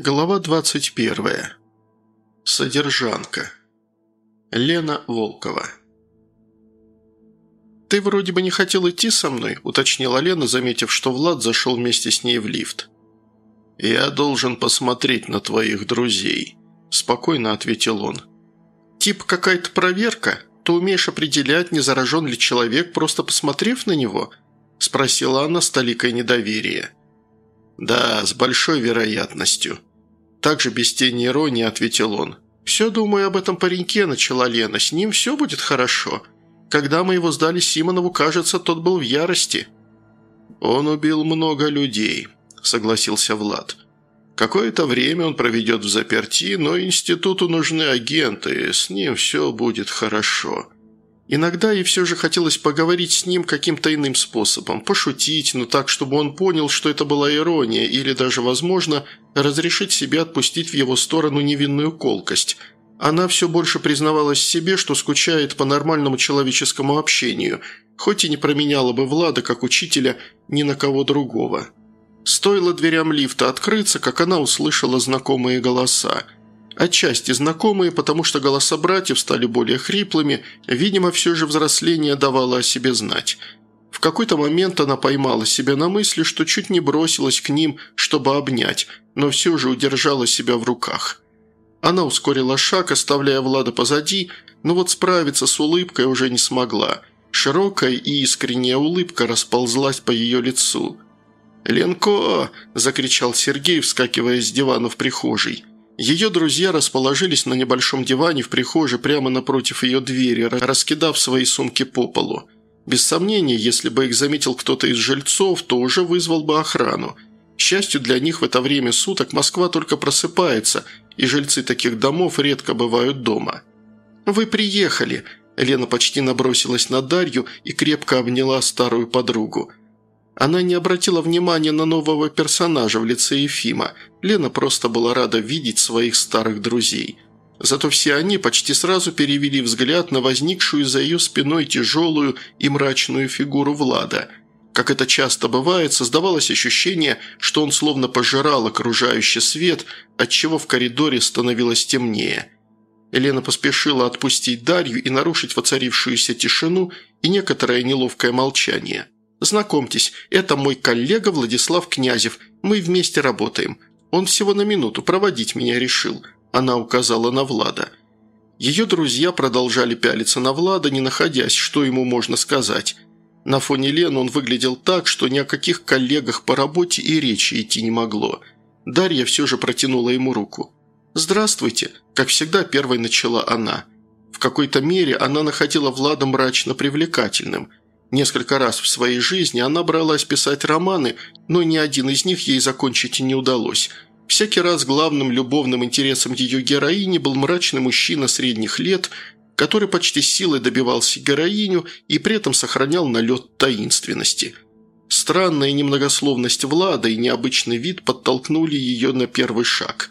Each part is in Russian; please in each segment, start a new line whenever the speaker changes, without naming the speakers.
Глава 21. Содержанка. Лена Волкова. «Ты вроде бы не хотел идти со мной», – уточнила Лена, заметив, что Влад зашел вместе с ней в лифт. «Я должен посмотреть на твоих друзей», – спокойно ответил он. «Тип какая-то проверка? Ты умеешь определять, не заражен ли человек, просто посмотрев на него?» – спросила она с толикой недоверия. «Да, с большой вероятностью», также без тени иронии ответил он. «Все думаю об этом пареньке», – начала Лена. «С ним все будет хорошо. Когда мы его сдали Симонову, кажется, тот был в ярости». «Он убил много людей», – согласился Влад. «Какое-то время он проведет в заперти, но институту нужны агенты, с ним все будет хорошо». Иногда ей все же хотелось поговорить с ним каким-то иным способом, пошутить, но так, чтобы он понял, что это была ирония, или даже, возможно, разрешить себе отпустить в его сторону невинную колкость. Она все больше признавалась себе, что скучает по нормальному человеческому общению, хоть и не променяла бы Влада как учителя ни на кого другого. Стоило дверям лифта открыться, как она услышала знакомые голоса – Отчасти знакомые, потому что голоса братьев стали более хриплыми, видимо, все же взросление давало о себе знать. В какой-то момент она поймала себя на мысли, что чуть не бросилась к ним, чтобы обнять, но все же удержала себя в руках. Она ускорила шаг, оставляя Влада позади, но вот справиться с улыбкой уже не смогла. Широкая и искренняя улыбка расползлась по ее лицу. «Ленко!» – закричал Сергей, вскакивая с дивана в прихожей. Ее друзья расположились на небольшом диване в прихожей прямо напротив ее двери, раскидав свои сумки по полу. Без сомнения, если бы их заметил кто-то из жильцов, то уже вызвал бы охрану. К счастью для них в это время суток Москва только просыпается, и жильцы таких домов редко бывают дома. «Вы приехали!» Лена почти набросилась на Дарью и крепко обняла старую подругу. Она не обратила внимания на нового персонажа в лице Ефима. Лена просто была рада видеть своих старых друзей. Зато все они почти сразу перевели взгляд на возникшую за ее спиной тяжелую и мрачную фигуру Влада. Как это часто бывает, создавалось ощущение, что он словно пожирал окружающий свет, отчего в коридоре становилось темнее. Елена поспешила отпустить Дарью и нарушить воцарившуюся тишину и некоторое неловкое молчание – Знакомьтесь, это мой коллега Владислав Князев. Мы вместе работаем. Он всего на минуту проводить меня решил». Она указала на Влада. Ее друзья продолжали пялиться на Влада, не находясь, что ему можно сказать. На фоне Лены он выглядел так, что ни о каких коллегах по работе и речи идти не могло. Дарья все же протянула ему руку. «Здравствуйте», – как всегда первой начала она. В какой-то мере она находила Влада мрачно привлекательным – Несколько раз в своей жизни она бралась писать романы, но ни один из них ей закончить не удалось. Всякий раз главным любовным интересом ее героини был мрачный мужчина средних лет, который почти силой добивался героиню и при этом сохранял налет таинственности. Странная немногословность Влада и необычный вид подтолкнули ее на первый шаг.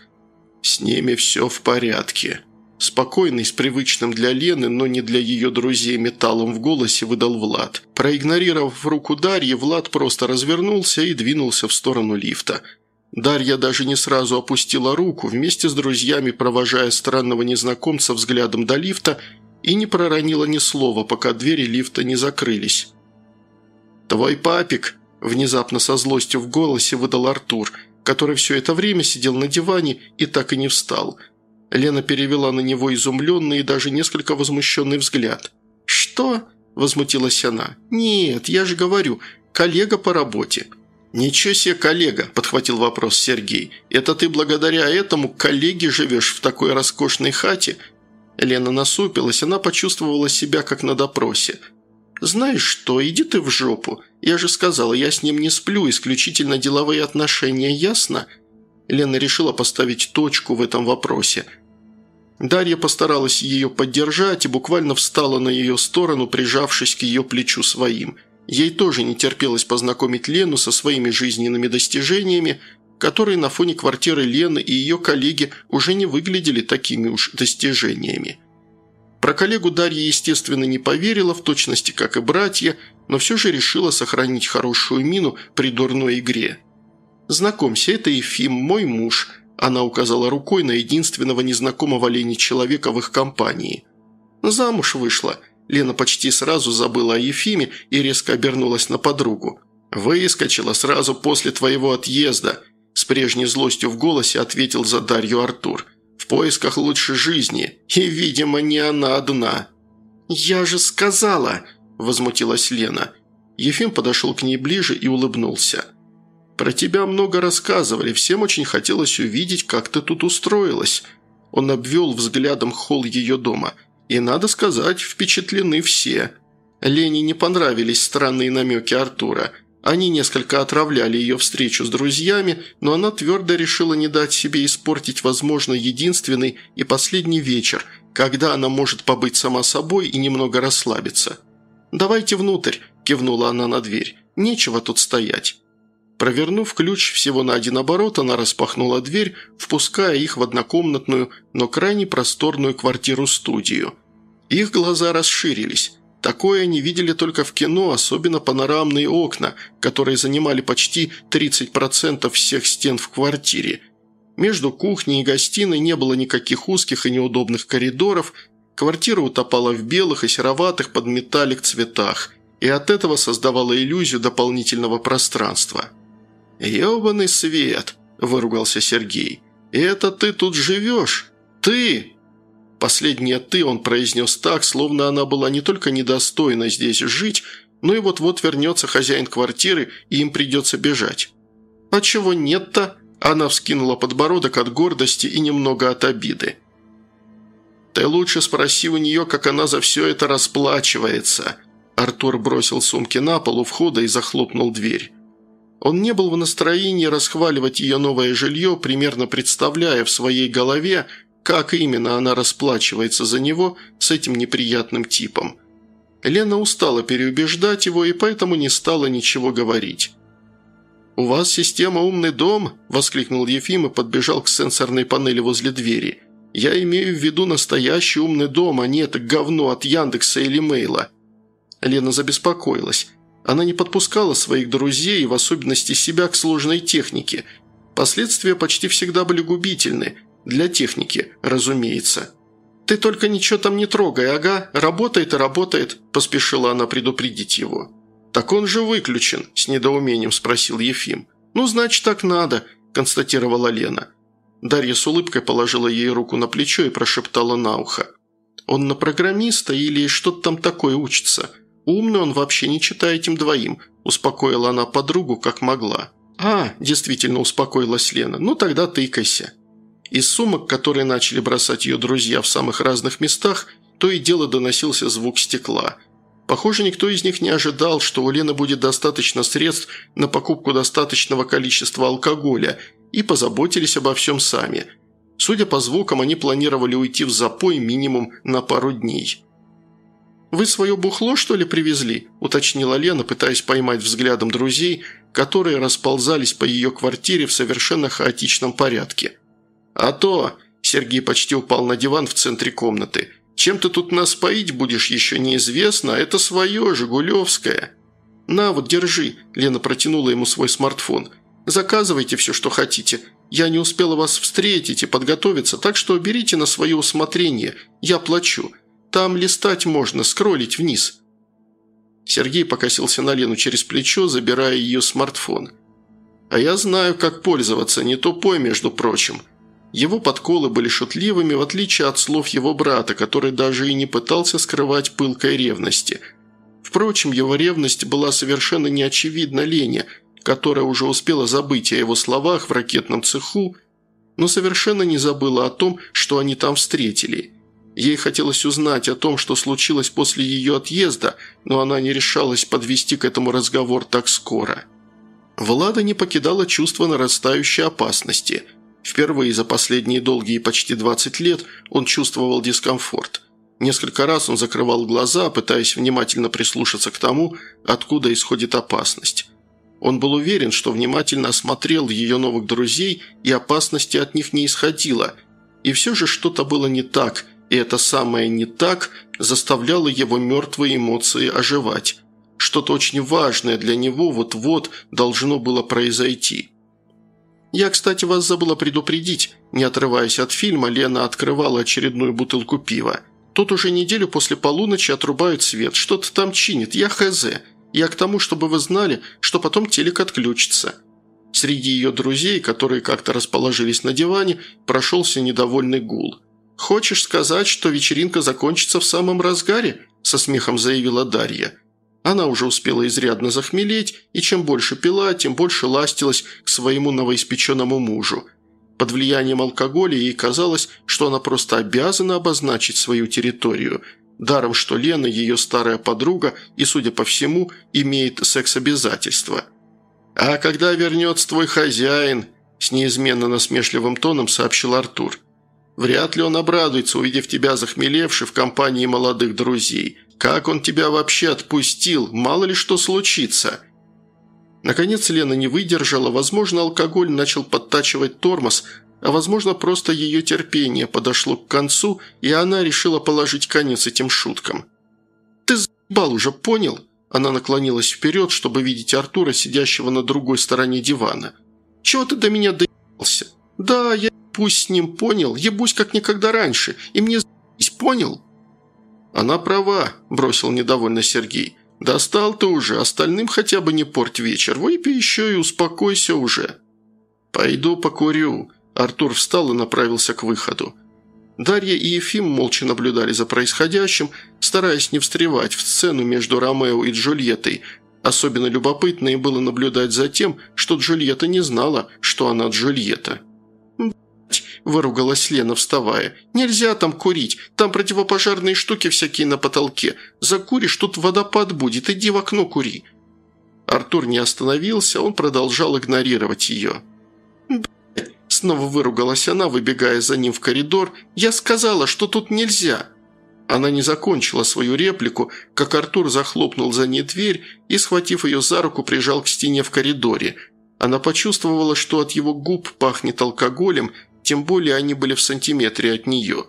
«С ними все в порядке», Спокойный, с привычным для Лены, но не для ее друзей металлом в голосе выдал Влад. Проигнорировав руку Дарьи, Влад просто развернулся и двинулся в сторону лифта. Дарья даже не сразу опустила руку, вместе с друзьями провожая странного незнакомца взглядом до лифта и не проронила ни слова, пока двери лифта не закрылись. «Твой папик!» – внезапно со злостью в голосе выдал Артур, который все это время сидел на диване и так и не встал – Лена перевела на него изумленный и даже несколько возмущенный взгляд. «Что?» – возмутилась она. «Нет, я же говорю, коллега по работе». «Ничего себе коллега», – подхватил вопрос Сергей. «Это ты благодаря этому коллеге живешь в такой роскошной хате?» Лена насупилась, она почувствовала себя как на допросе. «Знаешь что, иди ты в жопу. Я же сказала, я с ним не сплю, исключительно деловые отношения, ясно?» Лена решила поставить точку в этом вопросе. Дарья постаралась ее поддержать и буквально встала на ее сторону, прижавшись к ее плечу своим. Ей тоже не терпелось познакомить Лену со своими жизненными достижениями, которые на фоне квартиры Лены и ее коллеги уже не выглядели такими уж достижениями. Про коллегу Дарья, естественно, не поверила, в точности как и братья, но все же решила сохранить хорошую мину при дурной игре. «Знакомься, это Ефим, мой муж», Она указала рукой на единственного незнакомого Лене человека в их компании. «Замуж вышла». Лена почти сразу забыла о Ефиме и резко обернулась на подругу. «Выскочила сразу после твоего отъезда», – с прежней злостью в голосе ответил за Дарью Артур. «В поисках лучшей жизни. И, видимо, не она одна». «Я же сказала!» – возмутилась Лена. Ефим подошел к ней ближе и улыбнулся. «Про тебя много рассказывали, всем очень хотелось увидеть, как ты тут устроилась». Он обвел взглядом холл ее дома. «И, надо сказать, впечатлены все». Лене не понравились странные намеки Артура – они несколько отравляли ее встречу с друзьями, но она твердо решила не дать себе испортить, возможно, единственный и последний вечер, когда она может побыть сама собой и немного расслабиться. «Давайте внутрь», – кивнула она на дверь. «Нечего тут стоять». Провернув ключ всего на один оборот, она распахнула дверь, впуская их в однокомнатную, но крайне просторную квартиру-студию. Их глаза расширились. Такое они видели только в кино, особенно панорамные окна, которые занимали почти 30% всех стен в квартире. Между кухней и гостиной не было никаких узких и неудобных коридоров, квартира утопала в белых и сероватых под металлик цветах, и от этого создавала иллюзию дополнительного пространства. «Ебаный свет!» – выругался Сергей. «Это ты тут живешь? Ты!» Последнее «ты» он произнес так, словно она была не только недостойна здесь жить, но и вот-вот вернется хозяин квартиры, и им придется бежать. «А чего нет-то?» Она вскинула подбородок от гордости и немного от обиды. «Ты лучше спроси у нее, как она за все это расплачивается». Артур бросил сумки на пол у входа и захлопнул дверь. Он не был в настроении расхваливать ее новое жилье, примерно представляя в своей голове, как именно она расплачивается за него с этим неприятным типом. Лена устала переубеждать его и поэтому не стала ничего говорить. «У вас система «Умный дом»?» – воскликнул Ефим и подбежал к сенсорной панели возле двери. «Я имею в виду настоящий умный дом, а не это говно от Яндекса или Мейла». Лена забеспокоилась. Она не подпускала своих друзей, в особенности себя, к сложной технике. Последствия почти всегда были губительны – для техники, разумеется. «Ты только ничего там не трогай, ага, работает и работает», – поспешила она предупредить его. «Так он же выключен», – с недоумением спросил Ефим. «Ну, значит, так надо», – констатировала Лена. Дарья с улыбкой положила ей руку на плечо и прошептала на ухо. «Он на программиста или что-то там такое учится? Умный он вообще, не читая этим двоим», – успокоила она подругу как могла. «А, действительно успокоилась Лена, ну тогда тыкайся». Из сумок, которые начали бросать ее друзья в самых разных местах, то и дело доносился звук стекла. Похоже, никто из них не ожидал, что у Лены будет достаточно средств на покупку достаточного количества алкоголя, и позаботились обо всем сами. Судя по звукам, они планировали уйти в запой минимум на пару дней. «Вы свое бухло, что ли, привезли?» – уточнила Лена, пытаясь поймать взглядом друзей, которые расползались по ее квартире в совершенно хаотичном порядке – «А то!» – Сергей почти упал на диван в центре комнаты. «Чем ты тут нас поить будешь, еще неизвестно, а это свое, Жигулевское». «На, вот, держи», – Лена протянула ему свой смартфон. «Заказывайте все, что хотите. Я не успела вас встретить и подготовиться, так что берите на свое усмотрение. Я плачу. Там листать можно, скроллить вниз». Сергей покосился на Лену через плечо, забирая ее смартфон. «А я знаю, как пользоваться, не тупой, между прочим», его подколы были шутливыми, в отличие от слов его брата, который даже и не пытался скрывать пылкой ревности. Впрочем, его ревность была совершенно неочевидна Лене, которая уже успела забыть о его словах в ракетном цеху, но совершенно не забыла о том, что они там встретили. Ей хотелось узнать о том, что случилось после ее отъезда, но она не решалась подвести к этому разговор так скоро. Влада не покидала чувство нарастающей опасности – Впервые за последние долгие почти 20 лет он чувствовал дискомфорт. Несколько раз он закрывал глаза, пытаясь внимательно прислушаться к тому, откуда исходит опасность. Он был уверен, что внимательно осмотрел ее новых друзей, и опасности от них не исходило. И все же что-то было не так, и это самое «не так» заставляло его мертвые эмоции оживать. Что-то очень важное для него вот-вот должно было произойти. Я, кстати, вас забыла предупредить. Не отрываясь от фильма, Лена открывала очередную бутылку пива. Тут уже неделю после полуночи отрубают свет. Что-то там чинит. Я хз. Я к тому, чтобы вы знали, что потом телек отключится». Среди ее друзей, которые как-то расположились на диване, прошелся недовольный гул. «Хочешь сказать, что вечеринка закончится в самом разгаре?» – со смехом заявила Дарья. Она уже успела изрядно захмелеть, и чем больше пила, тем больше ластилась к своему новоиспеченному мужу. Под влиянием алкоголя ей казалось, что она просто обязана обозначить свою территорию – Даром, что Лена, ее старая подруга, и, судя по всему, имеет секс-обязательства. «А когда вернется твой хозяин?» – с неизменно насмешливым тоном сообщил Артур. «Вряд ли он обрадуется, увидев тебя захмелевший в компании молодых друзей. Как он тебя вообще отпустил? Мало ли что случится!» Наконец Лена не выдержала, возможно, алкоголь начал подтачивать тормоз, а возможно, просто ее терпение подошло к концу, и она решила положить конец этим шуткам. «Ты заебал уже, понял?» Она наклонилась вперед, чтобы видеть Артура, сидящего на другой стороне дивана. «Чего ты до меня доебался? Да, я пусть с ним понял, ебусь как никогда раньше, и мне за***ись, понял?» «Она права», – бросил недовольно Сергей. «Достал ты уже, остальным хотя бы не порть вечер, выпей еще и успокойся уже». «Пойду покурю», Артур встал и направился к выходу. Дарья и Ефим молча наблюдали за происходящим, стараясь не встревать в сцену между Ромео и Джульеттой. Особенно любопытно им было наблюдать за тем, что Джульетта не знала, что она Джульетта. Выругалась Лена, вставая. «Нельзя там курить, там противопожарные штуки всякие на потолке. Закуришь, тут водопад будет, иди в окно кури». Артур не остановился, он продолжал игнорировать ее. Снова выругалась она, выбегая за ним в коридор. «Я сказала, что тут нельзя!» Она не закончила свою реплику, как Артур захлопнул за ней дверь и, схватив ее за руку, прижал к стене в коридоре. Она почувствовала, что от его губ пахнет алкоголем, тем более они были в сантиметре от нее.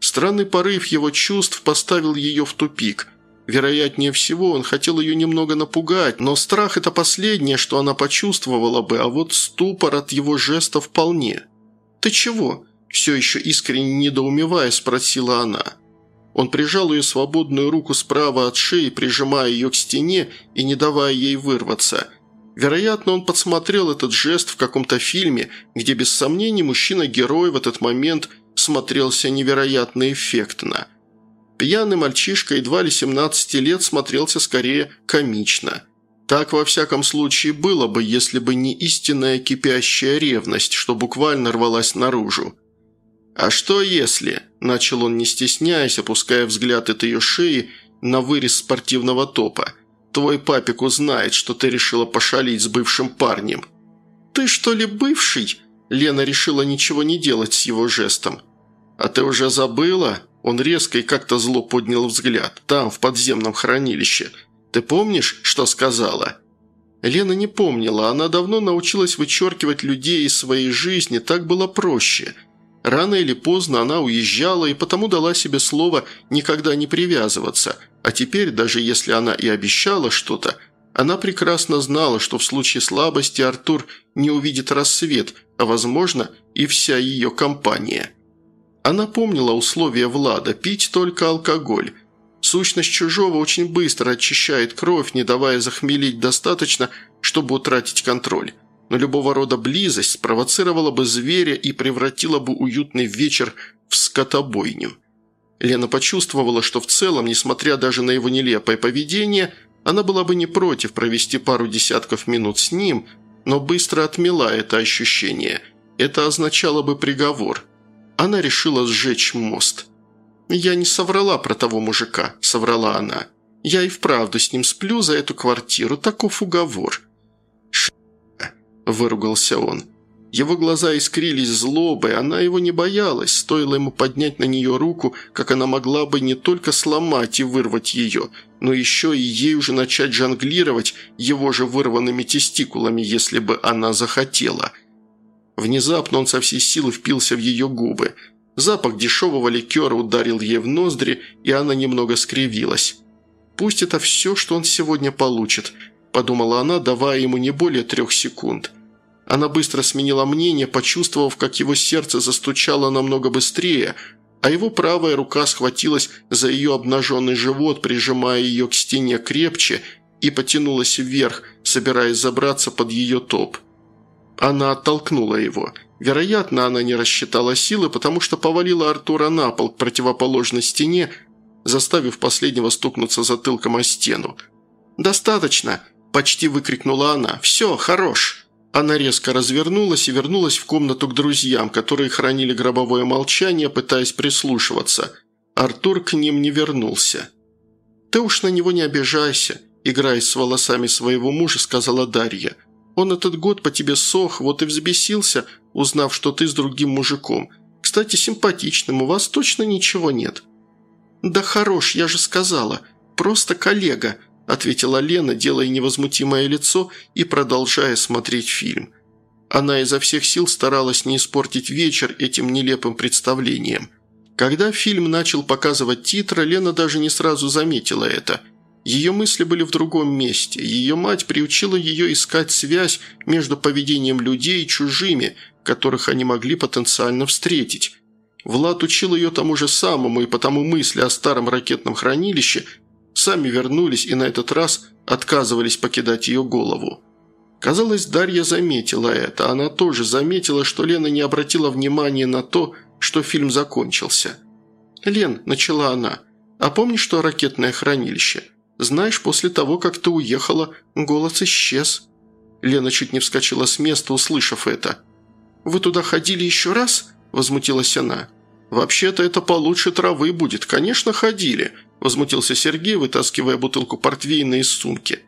Странный порыв его чувств поставил ее в тупик – Вероятнее всего, он хотел ее немного напугать, но страх – это последнее, что она почувствовала бы, а вот ступор от его жеста вполне. «Ты чего?» – все еще искренне недоумевая, спросила она. Он прижал ее свободную руку справа от шеи, прижимая ее к стене и не давая ей вырваться. Вероятно, он подсмотрел этот жест в каком-то фильме, где без сомнений мужчина-герой в этот момент смотрелся невероятно эффектно – Пьяный мальчишка, едва ли 17 лет, смотрелся скорее комично. Так, во всяком случае, было бы, если бы не истинная кипящая ревность, что буквально рвалась наружу. «А что если?» – начал он, не стесняясь, опуская взгляд от ее шеи на вырез спортивного топа. «Твой папик узнает, что ты решила пошалить с бывшим парнем». «Ты что ли бывший?» Лена решила ничего не делать с его жестом. «А ты уже забыла?» Он резко и как-то зло поднял взгляд. «Там, в подземном хранилище. Ты помнишь, что сказала?» Лена не помнила, она давно научилась вычеркивать людей из своей жизни, так было проще. Рано или поздно она уезжала и потому дала себе слово никогда не привязываться, а теперь, даже если она и обещала что-то, она прекрасно знала, что в случае слабости Артур не увидит рассвет, а, возможно, и вся ее компания. Она помнила условия Влада – пить только алкоголь. Сущность чужого очень быстро очищает кровь, не давая захмелить достаточно, чтобы утратить контроль. Но любого рода близость спровоцировала бы зверя и превратила бы уютный вечер в скотобойню. Лена почувствовала, что в целом, несмотря даже на его нелепое поведение, она была бы не против провести пару десятков минут с ним, но быстро отмела это ощущение. Это означало бы приговор – она решила сжечь мост. «Я не соврала про того мужика», – соврала она. «Я и вправду с ним сплю за эту квартиру, таков уговор». Выругался он. Его глаза искрились злобой, она его не боялась, стоило ему поднять на нее руку, как она могла бы не только сломать и вырвать ее, но еще и ей уже начать жонглировать его же вырванными тестикулами, если бы она захотела – Внезапно он со всей силы впился в ее губы. Запах дешевого ликера ударил ей в ноздри, и она немного скривилась. «Пусть это все, что он сегодня получит», – подумала она, давая ему не более трех секунд. Она быстро сменила мнение, почувствовав, как его сердце застучало намного быстрее, а его правая рука схватилась за ее обнаженный живот, прижимая ее к стене крепче и потянулась вверх, собираясь забраться под ее топ. Она оттолкнула его. Вероятно, она не рассчитала силы, потому что повалила Артура на пол к противоположной стене, заставив последнего стукнуться затылком о стену. «Достаточно!» – почти выкрикнула она. «Все, хорош!» Она резко развернулась и вернулась в комнату к друзьям, которые хранили гробовое молчание, пытаясь прислушиваться. Артур к ним не вернулся. «Ты уж на него не обижайся», – играясь с волосами своего мужа, сказала Дарья. «Он этот год по тебе сох, вот и взбесился, узнав, что ты с другим мужиком. Кстати, симпатичным, у вас точно ничего нет». «Да хорош, я же сказала. Просто коллега», – ответила Лена, делая невозмутимое лицо и продолжая смотреть фильм. Она изо всех сил старалась не испортить вечер этим нелепым представлением. Когда фильм начал показывать титры, Лена даже не сразу заметила это. Ее мысли были в другом месте. Ее мать приучила ее искать связь между поведением людей и чужими, которых они могли потенциально встретить. Влад учил ее тому же самому, и потому мысли о старом ракетном хранилище сами вернулись и на этот раз отказывались покидать ее голову. Казалось, Дарья заметила это. Она тоже заметила, что Лена не обратила внимания на то, что фильм закончился. «Лен», – начала она, – «а помнишь, что ракетное хранилище? Знаешь, после того, как ты уехала, голос исчез». Лена чуть не вскочила с места, услышав это. «Вы туда ходили еще раз?» – возмутилась она. «Вообще-то это получше травы будет. Конечно, ходили возмутился Сергей, вытаскивая бутылку портвейна из сумки.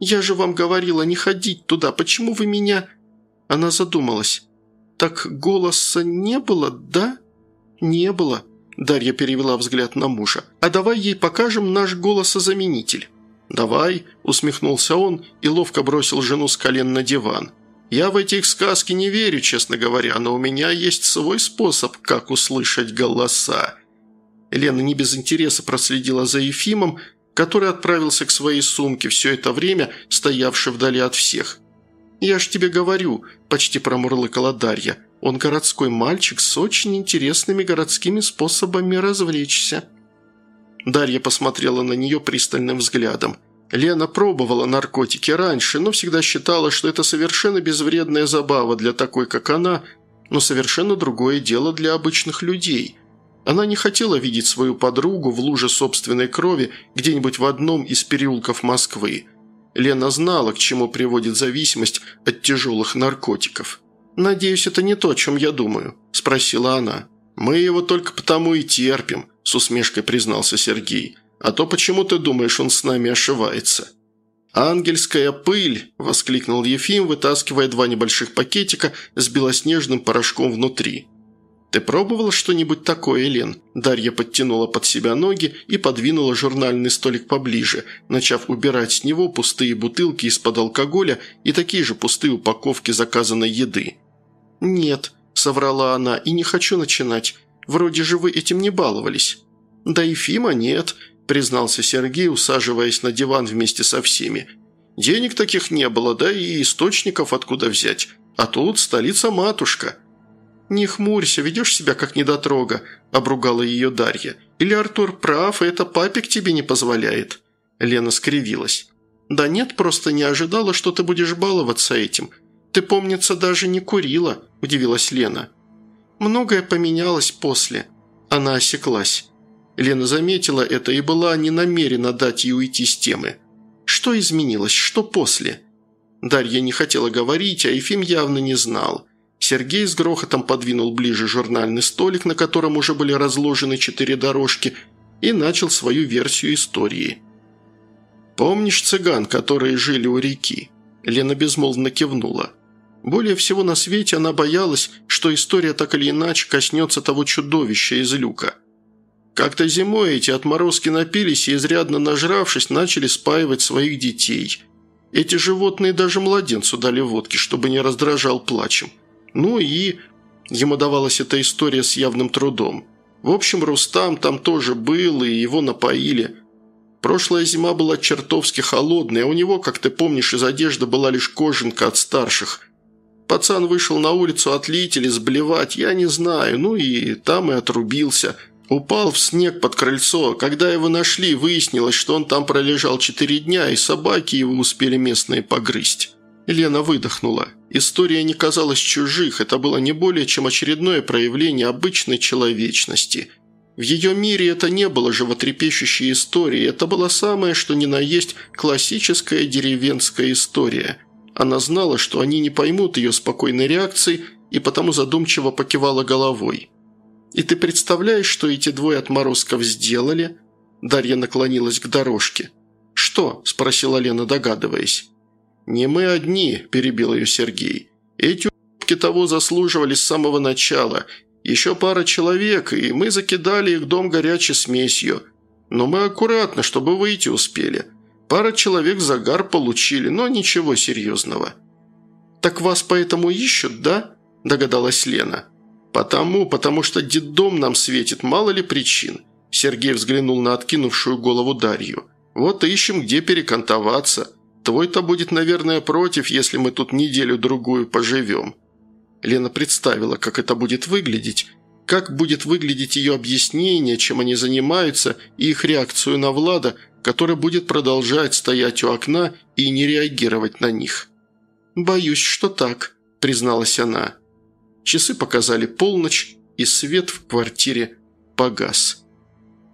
«Я же вам говорила не ходить туда. Почему вы меня...» Она задумалась. «Так голоса не было, да?» «Не было», – Дарья перевела взгляд на мужа. «А давай ей покажем наш голосозаменитель». «Давай», – усмехнулся он и ловко бросил жену с колен на диван. «Я в эти их сказки не верю, честно говоря, но у меня есть свой способ, как услышать голоса». Лена не без интереса проследила за Ефимом, который отправился к своей сумке, все это время стоявший вдали от всех. «Я ж тебе говорю», – почти промурлыкала Дарья, – «он городской мальчик с очень интересными городскими способами развлечься». Дарья посмотрела на нее пристальным взглядом. Лена пробовала наркотики раньше, но всегда считала, что это совершенно безвредная забава для такой, как она, но совершенно другое дело для обычных людей – она не хотела видеть свою подругу в луже собственной крови где-нибудь в одном из переулков Москвы. Лена знала, к чему приводит зависимость от тяжелых наркотиков. «Надеюсь, это не то, о чем я думаю», – спросила она. «Мы его только потому и терпим», – с усмешкой признался Сергей. «А то почему ты думаешь, он с нами ошивается?» «Ангельская пыль!» – воскликнул Ефим, вытаскивая два небольших пакетика с белоснежным порошком внутри. «Ты пробовала что-нибудь такое, Лен?» Дарья подтянула под себя ноги и подвинула журнальный столик поближе, начав убирать с него пустые бутылки из-под алкоголя и такие же пустые упаковки заказанной еды. «Нет», – соврала она, – «и не хочу начинать. Вроде же вы этим не баловались». «Да и Фима нет», – признался Сергей, усаживаясь на диван вместе со всеми. «Денег таких не было, да и источников откуда взять. А тут столица-матушка». «Не хмурься, ведешь себя как недотрога», – обругала ее Дарья. «Или Артур прав, и это папик тебе не позволяет». Лена скривилась. «Да нет, просто не ожидала, что ты будешь баловаться этим. Ты, помнится, даже не курила», – удивилась Лена. «Многое поменялось после». Она осеклась. Лена заметила это и была не намерена дать ей уйти с темы. «Что изменилось? Что после?» Дарья не хотела говорить, а Ефим явно не знал – Сергей с грохотом подвинул ближе журнальный столик, на котором уже были разложены четыре дорожки, и начал свою версию истории. «Помнишь цыган, которые жили у реки?» Лена безмолвно кивнула. Более всего на свете она боялась, что история так или иначе коснется того чудовища из люка. Как-то зимой эти отморозки напились и, изрядно нажравшись, начали спаивать своих детей. Эти животные даже младенцу дали водки, чтобы не раздражал плачем. Ну и... Ему давалась эта история с явным трудом. В общем, Рустам там тоже был, и его напоили. Прошлая зима была чертовски холодная, а у него, как ты помнишь, из одежды была лишь кожанка от старших. Пацан вышел на улицу отлить или сблевать, я не знаю, ну и там и отрубился. Упал в снег под крыльцо. Когда его нашли, выяснилось, что он там пролежал четыре дня, и собаки его успели местные погрызть. Лена выдохнула. История не казалась чужих, это было не более чем очередное проявление обычной человечности. В ее мире это не было животрепещущей историей, это была самая, что ни на есть, классическая деревенская история. Она знала, что они не поймут ее спокойной реакции, и потому задумчиво покивала головой. «И ты представляешь, что эти двое отморозков сделали?» Дарья наклонилась к дорожке. «Что?» – спросила Лена, догадываясь. «Не мы одни», – перебил ее Сергей. «Эти у**ки того заслуживали с самого начала. Еще пара человек, и мы закидали их дом горячей смесью. Но мы аккуратно, чтобы выйти успели. Пара человек загар получили, но ничего серьезного». «Так вас поэтому ищут, да?» – догадалась Лена. «Потому, потому что детдом нам светит, мало ли причин». Сергей взглянул на откинувшую голову Дарью. «Вот ищем, где перекантоваться. Твой-то будет, наверное, против, если мы тут неделю-другую поживем». Лена представила, как это будет выглядеть, как будет выглядеть ее объяснение, чем они занимаются, и их реакцию на Влада, который будет продолжать стоять у окна и не реагировать на них. «Боюсь, что так», – призналась она. Часы показали полночь, и свет в квартире погас.